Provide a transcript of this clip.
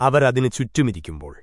അവരതിനു ചുറ്റുമിരിക്കുമ്പോൾ